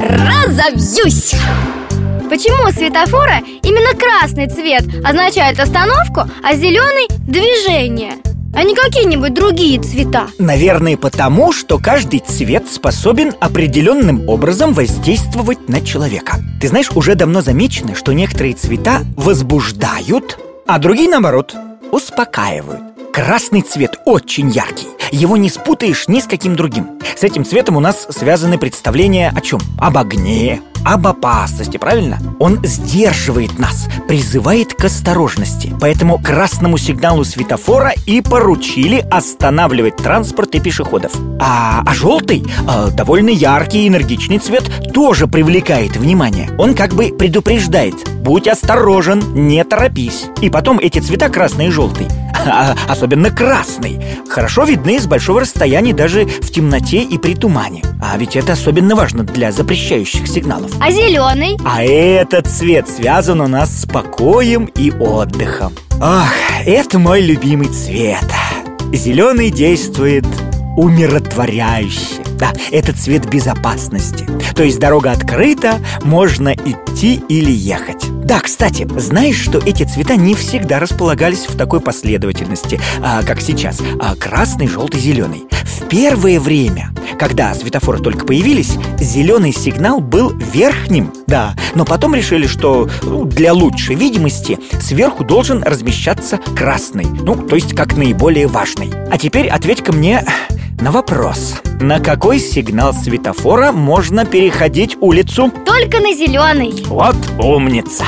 разобьюсь! Почему светофора именно красный цвет означает остановку, а зеленый – движение? А не какие-нибудь другие цвета Наверное, потому, что каждый цвет способен определенным образом воздействовать на человека Ты знаешь, уже давно замечено, что некоторые цвета возбуждают, а другие, наоборот, успокаивают Красный цвет очень яркий. Его не спутаешь ни с каким другим. С этим цветом у нас связаны представления о чем? Об огне, об опасности, правильно? Он сдерживает нас, призывает к осторожности. Поэтому красному сигналу светофора и поручили останавливать транспорт и пешеходов. А, а желтый, э, довольно яркий и энергичный цвет, тоже привлекает внимание. Он как бы предупреждает Будь осторожен, не торопись. И потом эти цвета красный и желтый. А, Особенно красный. Хорошо видны с большого расстояния даже в темноте и при тумане. А ведь это особенно важно для запрещающих сигналов. А зеленый? А этот цвет связан у нас с покоем и отдыхом. Ах, это мой любимый цвет. Зеленый действует умиротворяюще Да, это цвет безопасности. То есть дорога открыта, можно идти или ехать. Да, кстати, знаешь, что эти цвета не всегда располагались в такой последовательности, а, как сейчас? А, Красный, желтый, зеленый В первое время, когда светофоры только появились, зеленый сигнал был верхним Да, но потом решили, что ну, для лучшей видимости сверху должен размещаться красный. Ну, то есть как наиболее важный. А теперь ответь-ка мне на вопрос На какой сигнал светофора можно переходить улицу? Только на зеленый Вот умница!